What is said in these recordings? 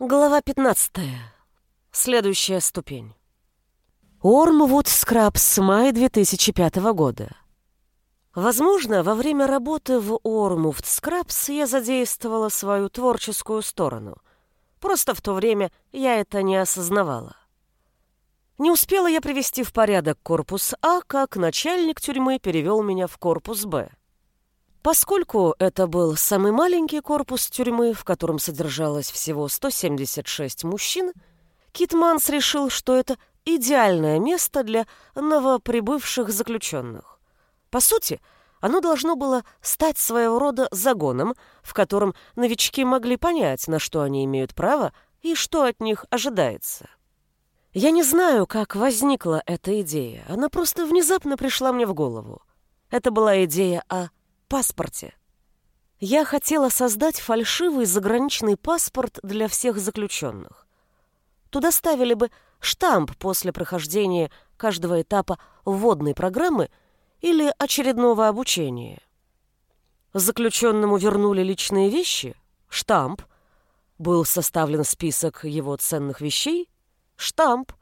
Глава 15. Следующая ступень. Ормвуд Скрабс, май 2005 года. Возможно, во время работы в Ормвуд Скрабс я задействовала свою творческую сторону. Просто в то время я это не осознавала. Не успела я привести в порядок корпус А, как начальник тюрьмы перевел меня в корпус Б. Поскольку это был самый маленький корпус тюрьмы, в котором содержалось всего 176 мужчин, Кит Манс решил, что это идеальное место для новоприбывших заключенных. По сути, оно должно было стать своего рода загоном, в котором новички могли понять, на что они имеют право и что от них ожидается. Я не знаю, как возникла эта идея. Она просто внезапно пришла мне в голову. Это была идея о паспорте. Я хотела создать фальшивый заграничный паспорт для всех заключенных. Туда ставили бы штамп после прохождения каждого этапа вводной программы или очередного обучения. Заключенному вернули личные вещи, штамп, был составлен список его ценных вещей, штамп,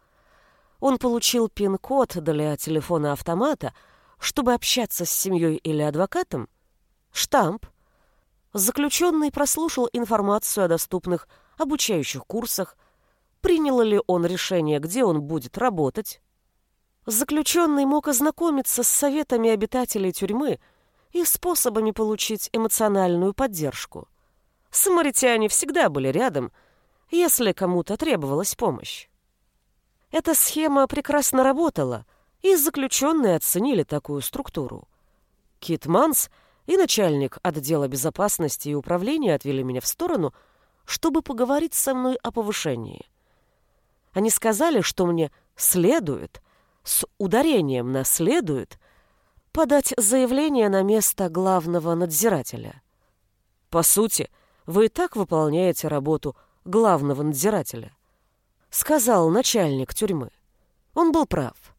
он получил пин-код для телефона-автомата, чтобы общаться с семьей или адвокатом, Штамп. Заключенный прослушал информацию о доступных обучающих курсах, принял ли он решение, где он будет работать. Заключенный мог ознакомиться с советами обитателей тюрьмы и способами получить эмоциональную поддержку. Самаритяне всегда были рядом, если кому-то требовалась помощь. Эта схема прекрасно работала, и заключенные оценили такую структуру. Кит Манс — и начальник отдела безопасности и управления отвели меня в сторону, чтобы поговорить со мной о повышении. Они сказали, что мне следует, с ударением на «следует», подать заявление на место главного надзирателя. По сути, вы и так выполняете работу главного надзирателя, сказал начальник тюрьмы. Он был прав.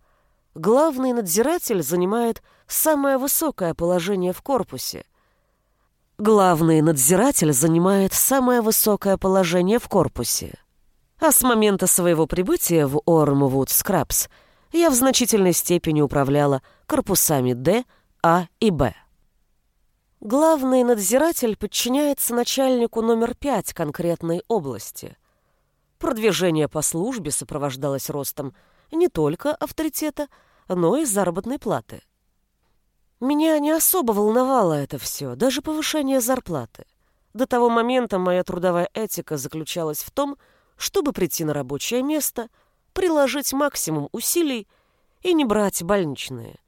Главный надзиратель занимает самое высокое положение в корпусе. Главный надзиратель занимает самое высокое положение в корпусе. А с момента своего прибытия в Ормвуд Скрабс я в значительной степени управляла корпусами Д, А и Б. Главный надзиратель подчиняется начальнику номер пять конкретной области. Продвижение по службе сопровождалось ростом не только авторитета, но и заработной платы. Меня не особо волновало это все, даже повышение зарплаты. До того момента моя трудовая этика заключалась в том, чтобы прийти на рабочее место, приложить максимум усилий и не брать больничные.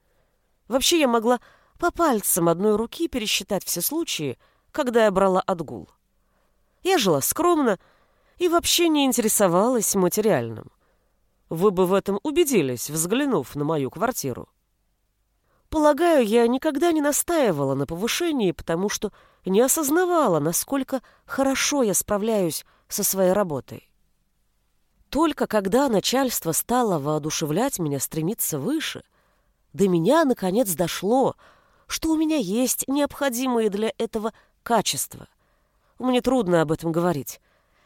Вообще я могла по пальцам одной руки пересчитать все случаи, когда я брала отгул. Я жила скромно и вообще не интересовалась материальным. Вы бы в этом убедились, взглянув на мою квартиру. Полагаю, я никогда не настаивала на повышении, потому что не осознавала, насколько хорошо я справляюсь со своей работой. Только когда начальство стало воодушевлять меня стремиться выше, до меня наконец дошло, что у меня есть необходимые для этого качества. Мне трудно об этом говорить.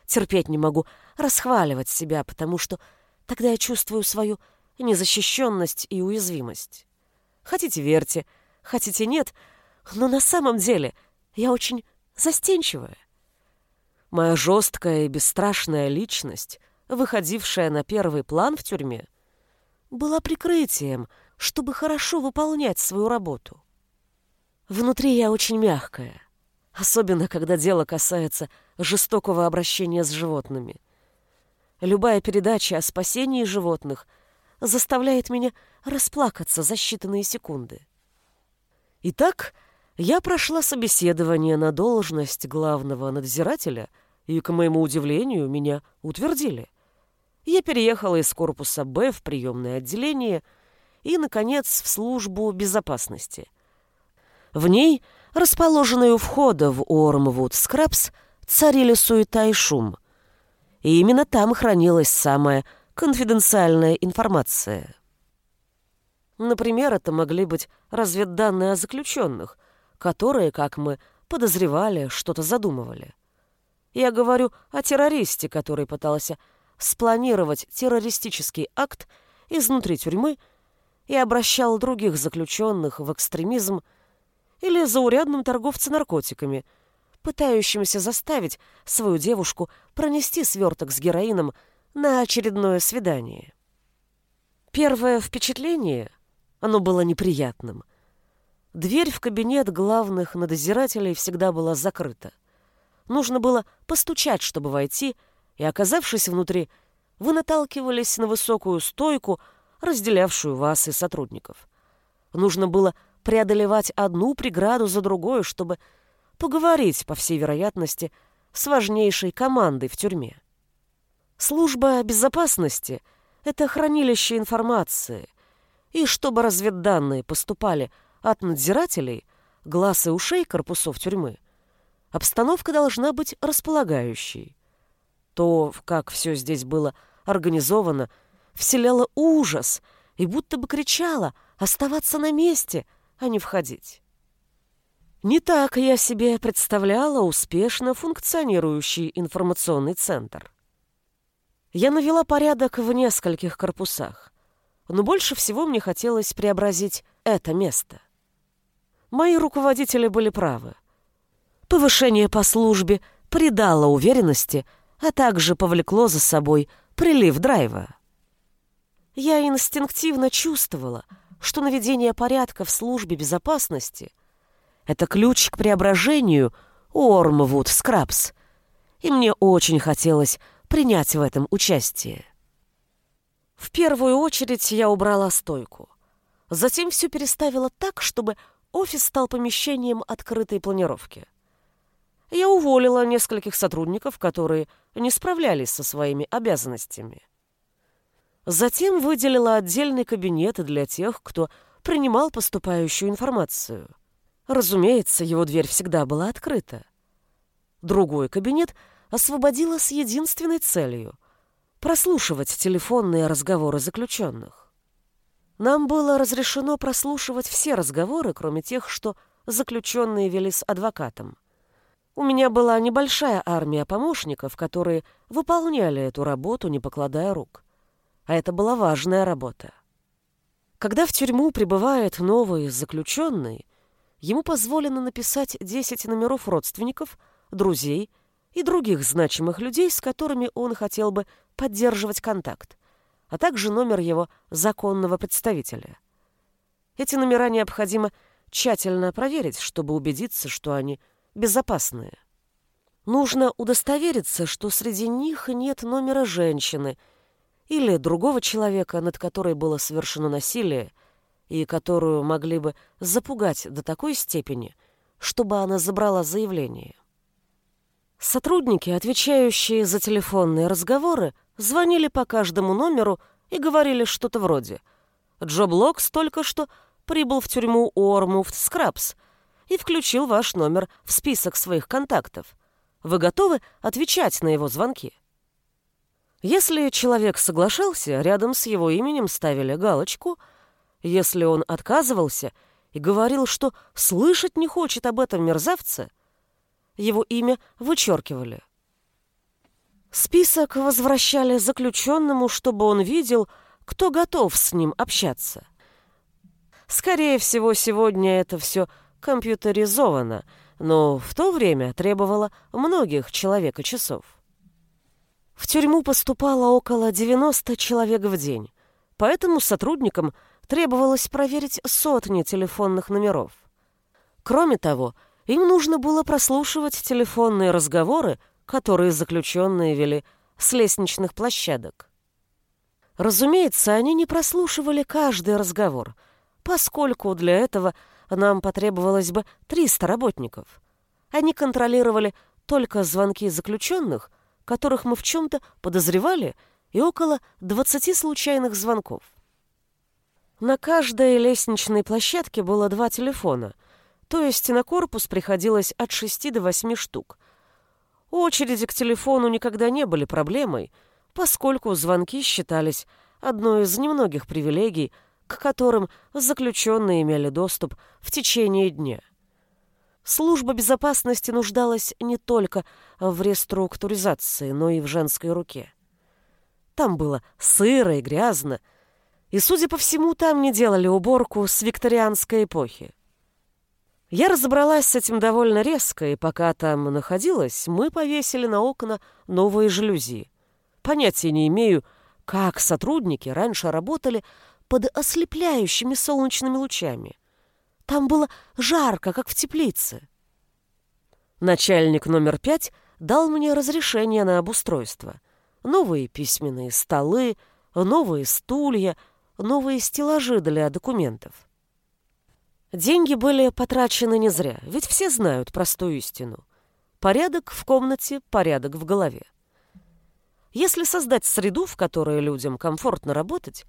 Терпеть не могу расхваливать себя, потому что тогда я чувствую свою незащищенность и уязвимость. Хотите верьте, хотите нет, но на самом деле я очень застенчивая. Моя жесткая и бесстрашная личность, выходившая на первый план в тюрьме, была прикрытием, чтобы хорошо выполнять свою работу. Внутри я очень мягкая, особенно когда дело касается жестокого обращения с животными. Любая передача о спасении животных — заставляет меня расплакаться за считанные секунды. Итак, я прошла собеседование на должность главного надзирателя, и, к моему удивлению, меня утвердили. Я переехала из корпуса «Б» в приемное отделение и, наконец, в службу безопасности. В ней, расположенной у входа в Уормвуд Скрабс, царили суета и шум. И именно там хранилась самая конфиденциальная информация. Например, это могли быть разведданные о заключенных, которые, как мы подозревали, что-то задумывали. Я говорю о террористе, который пытался спланировать террористический акт изнутри тюрьмы и обращал других заключенных в экстремизм или заурядном торговце наркотиками, пытающимся заставить свою девушку пронести сверток с героином на очередное свидание. Первое впечатление, оно было неприятным. Дверь в кабинет главных надзирателей всегда была закрыта. Нужно было постучать, чтобы войти, и, оказавшись внутри, вы наталкивались на высокую стойку, разделявшую вас и сотрудников. Нужно было преодолевать одну преграду за другой, чтобы поговорить, по всей вероятности, с важнейшей командой в тюрьме. Служба безопасности — это хранилище информации, и чтобы разведданные поступали от надзирателей, глаз и ушей корпусов тюрьмы, обстановка должна быть располагающей. То, как все здесь было организовано, вселяло ужас и будто бы кричало оставаться на месте, а не входить. Не так я себе представляла успешно функционирующий информационный центр. Я навела порядок в нескольких корпусах, но больше всего мне хотелось преобразить это место. Мои руководители были правы. Повышение по службе придало уверенности, а также повлекло за собой прилив драйва. Я инстинктивно чувствовала, что наведение порядка в службе безопасности — это ключ к преображению Ормвуд Скрабс, и мне очень хотелось принять в этом участие. В первую очередь я убрала стойку. Затем все переставила так, чтобы офис стал помещением открытой планировки. Я уволила нескольких сотрудников, которые не справлялись со своими обязанностями. Затем выделила отдельный кабинет для тех, кто принимал поступающую информацию. Разумеется, его дверь всегда была открыта. Другой кабинет освободила с единственной целью — прослушивать телефонные разговоры заключенных. Нам было разрешено прослушивать все разговоры, кроме тех, что заключенные вели с адвокатом. У меня была небольшая армия помощников, которые выполняли эту работу, не покладая рук. А это была важная работа. Когда в тюрьму прибывает новый заключенный, ему позволено написать 10 номеров родственников, друзей и других значимых людей, с которыми он хотел бы поддерживать контакт, а также номер его законного представителя. Эти номера необходимо тщательно проверить, чтобы убедиться, что они – безопасные. Нужно удостовериться, что среди них нет номера женщины или другого человека, над которой было совершено насилие, и которую могли бы запугать до такой степени, чтобы она забрала заявление. Сотрудники, отвечающие за телефонные разговоры, звонили по каждому номеру и говорили что-то вроде «Джо Блокс только что прибыл в тюрьму Уормуфт Скрабс и включил ваш номер в список своих контактов. Вы готовы отвечать на его звонки? Если человек соглашался, рядом с его именем ставили галочку. Если он отказывался и говорил, что слышать не хочет об этом мерзавце, его имя вычеркивали. Список возвращали заключенному, чтобы он видел, кто готов с ним общаться. Скорее всего, сегодня это все компьютеризовано, но в то время требовало многих человека-часов. В тюрьму поступало около 90 человек в день, поэтому сотрудникам требовалось проверить сотни телефонных номеров. Кроме того, им нужно было прослушивать телефонные разговоры, которые заключенные вели с лестничных площадок. Разумеется, они не прослушивали каждый разговор, поскольку для этого – нам потребовалось бы 300 работников. Они контролировали только звонки заключенных, которых мы в чем-то подозревали, и около 20 случайных звонков. На каждой лестничной площадке было два телефона, то есть на корпус приходилось от 6 до 8 штук. Очереди к телефону никогда не были проблемой, поскольку звонки считались одной из немногих привилегий, к которым заключенные имели доступ в течение дня. Служба безопасности нуждалась не только в реструктуризации, но и в женской руке. Там было сыро и грязно, и, судя по всему, там не делали уборку с викторианской эпохи. Я разобралась с этим довольно резко, и пока там находилась, мы повесили на окна новые жалюзи. Понятия не имею, как сотрудники раньше работали под ослепляющими солнечными лучами. Там было жарко, как в теплице. Начальник номер пять дал мне разрешение на обустройство. Новые письменные столы, новые стулья, новые стеллажи для документов. Деньги были потрачены не зря, ведь все знают простую истину. Порядок в комнате, порядок в голове. Если создать среду, в которой людям комфортно работать,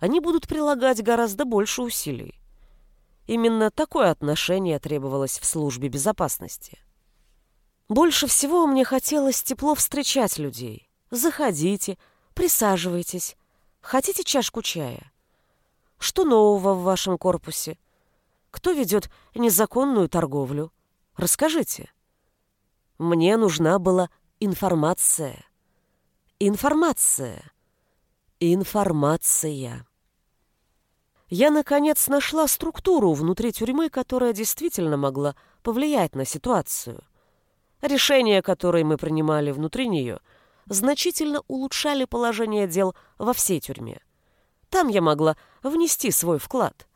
они будут прилагать гораздо больше усилий. Именно такое отношение требовалось в службе безопасности. Больше всего мне хотелось тепло встречать людей. Заходите, присаживайтесь. Хотите чашку чая? Что нового в вашем корпусе? Кто ведет незаконную торговлю? Расскажите. Мне нужна была информация. Информация. Информация. Я, наконец, нашла структуру внутри тюрьмы, которая действительно могла повлиять на ситуацию. Решения, которые мы принимали внутри нее, значительно улучшали положение дел во всей тюрьме. Там я могла внести свой вклад.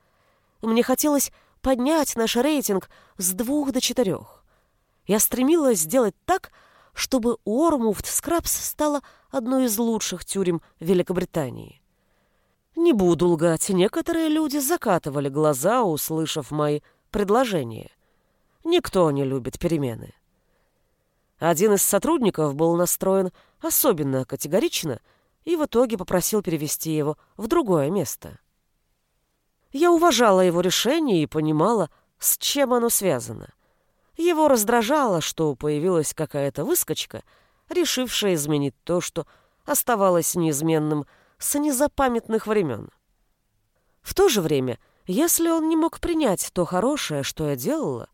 Мне хотелось поднять наш рейтинг с двух до четырех. Я стремилась сделать так, чтобы Уормуфт Скрабс стала одной из лучших тюрем Великобритании. Не буду лгать, некоторые люди закатывали глаза, услышав мои предложения. Никто не любит перемены. Один из сотрудников был настроен особенно категорично и в итоге попросил перевести его в другое место. Я уважала его решение и понимала, с чем оно связано. Его раздражало, что появилась какая-то выскочка, решившая изменить то, что оставалось неизменным с незапамятных времен. В то же время, если он не мог принять то хорошее, что я делала,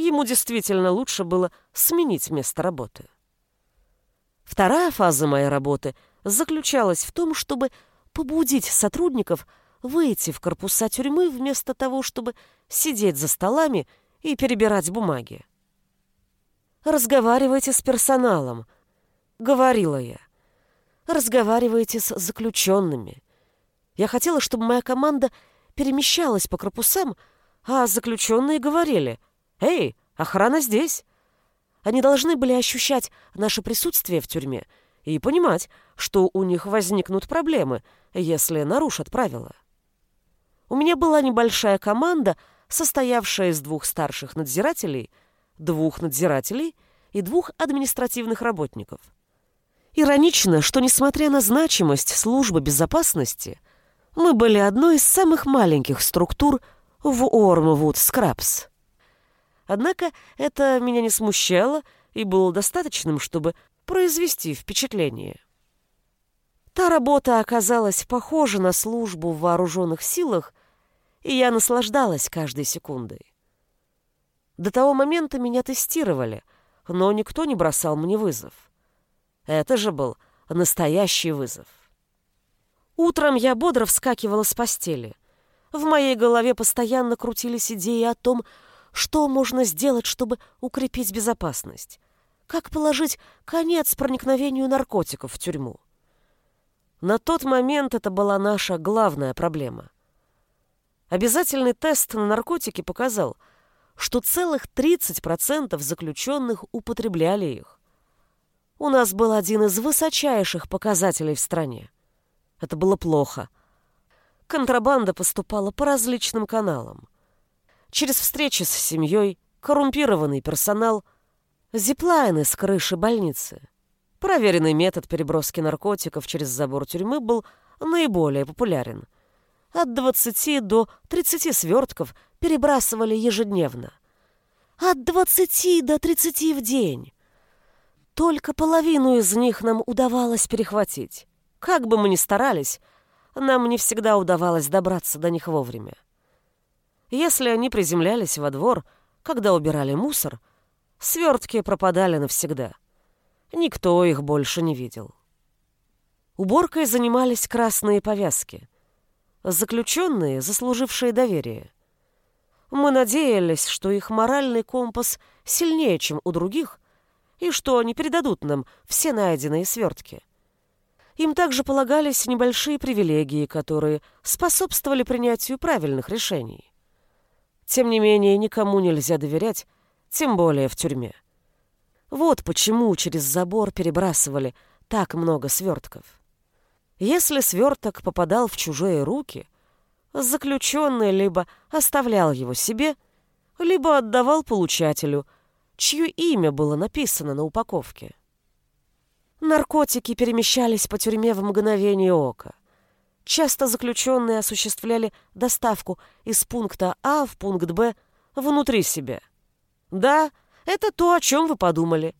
ему действительно лучше было сменить место работы. Вторая фаза моей работы заключалась в том, чтобы побудить сотрудников выйти в корпуса тюрьмы вместо того, чтобы сидеть за столами и перебирать бумаги. «Разговаривайте с персоналом», — говорила я разговариваете с заключенными. Я хотела, чтобы моя команда перемещалась по корпусам, а заключенные говорили «Эй, охрана здесь!». Они должны были ощущать наше присутствие в тюрьме и понимать, что у них возникнут проблемы, если нарушат правила. У меня была небольшая команда, состоявшая из двух старших надзирателей, двух надзирателей и двух административных работников – Иронично, что, несмотря на значимость службы безопасности, мы были одной из самых маленьких структур в Ормвуд Скрабс. Однако это меня не смущало и было достаточным, чтобы произвести впечатление. Та работа оказалась похожа на службу в вооруженных силах, и я наслаждалась каждой секундой. До того момента меня тестировали, но никто не бросал мне вызов. Это же был настоящий вызов. Утром я бодро вскакивала с постели. В моей голове постоянно крутились идеи о том, что можно сделать, чтобы укрепить безопасность. Как положить конец проникновению наркотиков в тюрьму. На тот момент это была наша главная проблема. Обязательный тест на наркотики показал, что целых 30% заключенных употребляли их у нас был один из высочайших показателей в стране. Это было плохо. Контрабанда поступала по различным каналам. Через встречи с семьей, коррумпированный персонал, зиплайны с крыши больницы. Проверенный метод переброски наркотиков через забор тюрьмы был наиболее популярен. От 20 до 30 свертков перебрасывали ежедневно. От 20 до 30 в день. Только половину из них нам удавалось перехватить. Как бы мы ни старались, нам не всегда удавалось добраться до них вовремя. Если они приземлялись во двор, когда убирали мусор, свертки пропадали навсегда. Никто их больше не видел. Уборкой занимались красные повязки. Заключенные, заслужившие доверие. Мы надеялись, что их моральный компас сильнее, чем у других, и что они передадут нам все найденные свертки. Им также полагались небольшие привилегии, которые способствовали принятию правильных решений. Тем не менее, никому нельзя доверять, тем более в тюрьме. Вот почему через забор перебрасывали так много свертков. Если сверток попадал в чужие руки, заключенный либо оставлял его себе, либо отдавал получателю, чье имя было написано на упаковке. Наркотики перемещались по тюрьме в мгновение ока. Часто заключенные осуществляли доставку из пункта А в пункт Б внутри себя. Да, это то, о чем вы подумали.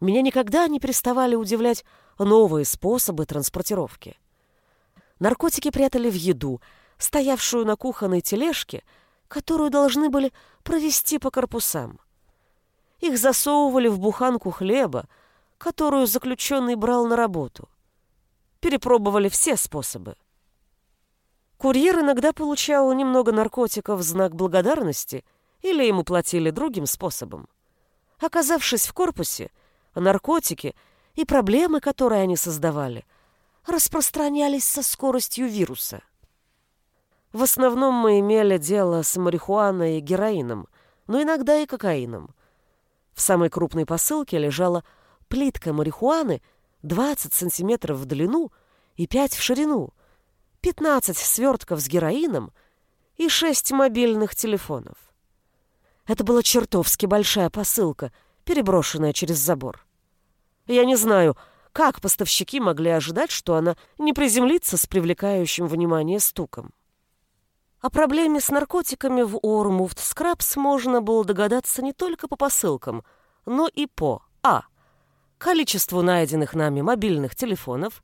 Меня никогда не переставали удивлять новые способы транспортировки. Наркотики прятали в еду, стоявшую на кухонной тележке, которую должны были провести по корпусам. Их засовывали в буханку хлеба, которую заключенный брал на работу. Перепробовали все способы. Курьер иногда получал немного наркотиков в знак благодарности или ему платили другим способом. Оказавшись в корпусе, наркотики и проблемы, которые они создавали, распространялись со скоростью вируса. В основном мы имели дело с марихуаной и героином, но иногда и кокаином. В самой крупной посылке лежала Плитка марихуаны 20 сантиметров в длину и 5 в ширину, 15 свертков с героином и 6 мобильных телефонов. Это была чертовски большая посылка, переброшенная через забор. Я не знаю, как поставщики могли ожидать, что она не приземлится с привлекающим внимание стуком. О проблеме с наркотиками в Ормуфт Скрабс можно было догадаться не только по посылкам, но и по А количеству найденных нами мобильных телефонов.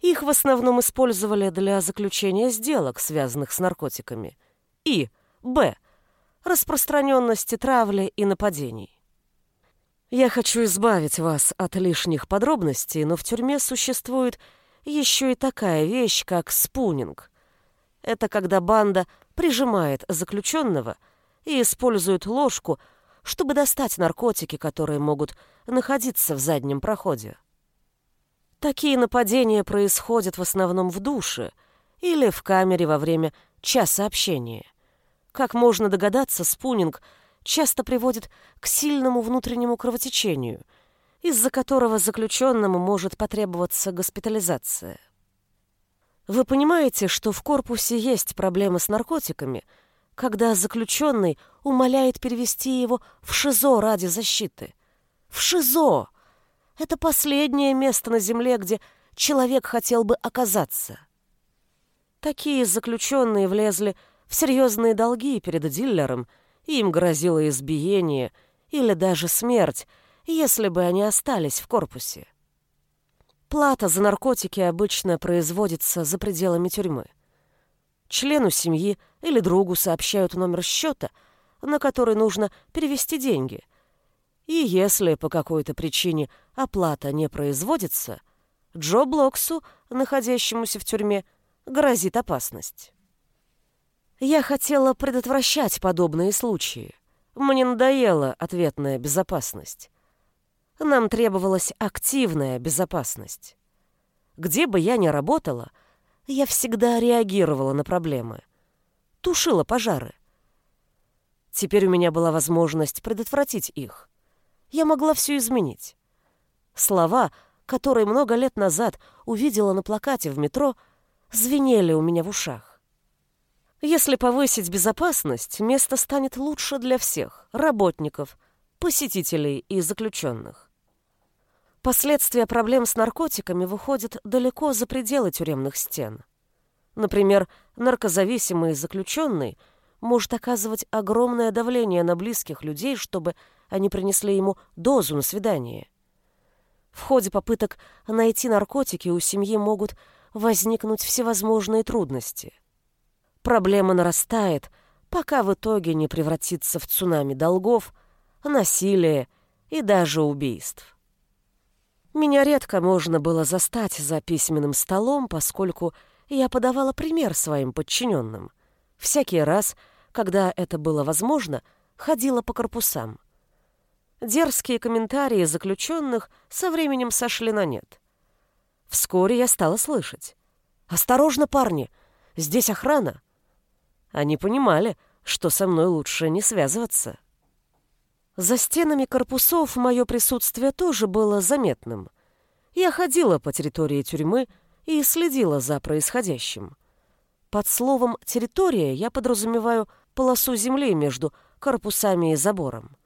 Их в основном использовали для заключения сделок, связанных с наркотиками. И Б. Распространенности травли и нападений. Я хочу избавить вас от лишних подробностей, но в тюрьме существует еще и такая вещь, как спунинг. Это когда банда прижимает заключенного и использует ложку – чтобы достать наркотики, которые могут находиться в заднем проходе. Такие нападения происходят в основном в душе или в камере во время часа общения. Как можно догадаться, спунинг часто приводит к сильному внутреннему кровотечению, из-за которого заключенному может потребоваться госпитализация. Вы понимаете, что в корпусе есть проблемы с наркотиками – когда заключенный умоляет перевести его в ШИЗО ради защиты. В ШИЗО! Это последнее место на земле, где человек хотел бы оказаться. Такие заключенные влезли в серьезные долги перед дилером, и им грозило избиение или даже смерть, если бы они остались в корпусе. Плата за наркотики обычно производится за пределами тюрьмы. Члену семьи или другу сообщают номер счета, на который нужно перевести деньги. И если по какой-то причине оплата не производится, Джо Блоксу, находящемуся в тюрьме, грозит опасность. Я хотела предотвращать подобные случаи. Мне надоела ответная безопасность. Нам требовалась активная безопасность. Где бы я ни работала — я всегда реагировала на проблемы. Тушила пожары. Теперь у меня была возможность предотвратить их. Я могла все изменить. Слова, которые много лет назад увидела на плакате в метро, звенели у меня в ушах. Если повысить безопасность, место станет лучше для всех – работников, посетителей и заключенных. Последствия проблем с наркотиками выходят далеко за пределы тюремных стен. Например, наркозависимый заключенный может оказывать огромное давление на близких людей, чтобы они принесли ему дозу на свидание. В ходе попыток найти наркотики у семьи могут возникнуть всевозможные трудности. Проблема нарастает, пока в итоге не превратится в цунами долгов, насилия и даже убийств. Меня редко можно было застать за письменным столом, поскольку я подавала пример своим подчиненным. Всякий раз, когда это было возможно, ходила по корпусам. Дерзкие комментарии заключенных со временем сошли на нет. Вскоре я стала слышать. «Осторожно, парни! Здесь охрана!» Они понимали, что со мной лучше не связываться. За стенами корпусов мое присутствие тоже было заметным. Я ходила по территории тюрьмы и следила за происходящим. Под словом «территория» я подразумеваю полосу земли между корпусами и забором.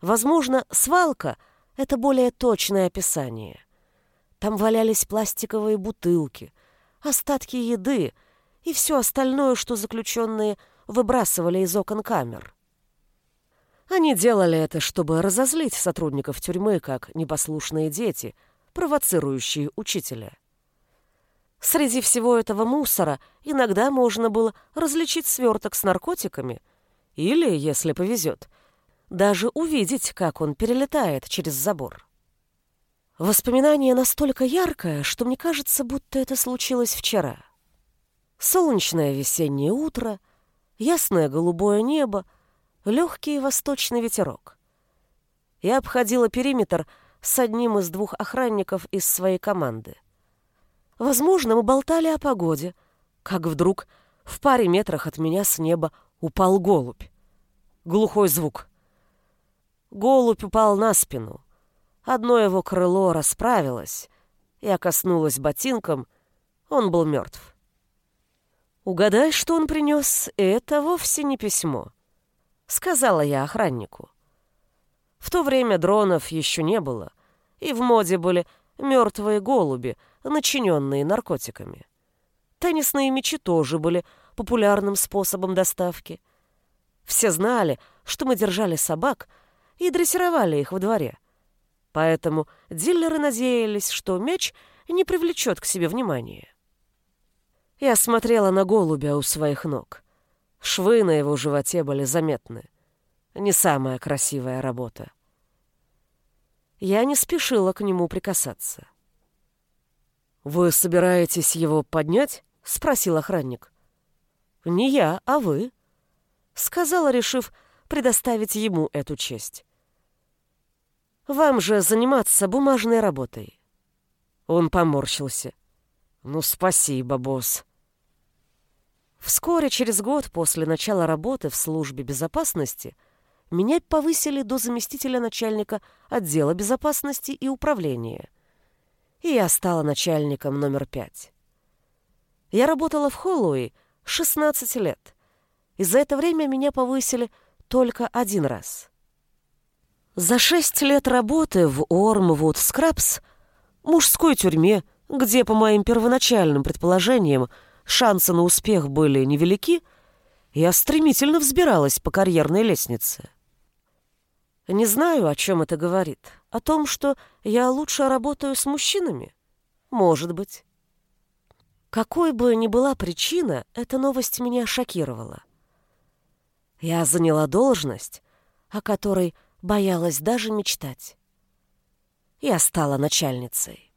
Возможно, свалка — это более точное описание. Там валялись пластиковые бутылки, остатки еды и все остальное, что заключенные выбрасывали из окон камер. Они делали это, чтобы разозлить сотрудников тюрьмы, как непослушные дети, провоцирующие учителя. Среди всего этого мусора иногда можно было различить сверток с наркотиками или, если повезет, даже увидеть, как он перелетает через забор. Воспоминание настолько яркое, что мне кажется, будто это случилось вчера. Солнечное весеннее утро, ясное голубое небо, легкий восточный ветерок. Я обходила периметр с одним из двух охранников из своей команды. Возможно, мы болтали о погоде, как вдруг в паре метрах от меня с неба упал голубь. Глухой звук. Голубь упал на спину. Одно его крыло расправилось. Я коснулась ботинком. Он был мертв. «Угадай, что он принес, это вовсе не письмо», — сказала я охраннику. В то время дронов еще не было, и в моде были мертвые голуби, начиненные наркотиками. Теннисные мячи тоже были популярным способом доставки. Все знали, что мы держали собак и дрессировали их во дворе. Поэтому дилеры надеялись, что мяч не привлечет к себе внимания. Я смотрела на голубя у своих ног. Швы на его животе были заметны. Не самая красивая работа. Я не спешила к нему прикасаться. «Вы собираетесь его поднять?» — спросил охранник. «Не я, а вы», — сказала, решив предоставить ему эту честь. «Вам же заниматься бумажной работой». Он поморщился. «Ну, спасибо, босс». Вскоре, через год после начала работы в службе безопасности, меня повысили до заместителя начальника отдела безопасности и управления. И я стала начальником номер пять. Я работала в Холлоуи 16 лет, и за это время меня повысили только один раз. За шесть лет работы в Ормвуд Скрабс, мужской тюрьме, где, по моим первоначальным предположениям, шансы на успех были невелики, я стремительно взбиралась по карьерной лестнице. Не знаю, о чем это говорит. О том, что я лучше работаю с мужчинами? Может быть. Какой бы ни была причина, эта новость меня шокировала. Я заняла должность, о которой боялась даже мечтать. Я стала начальницей.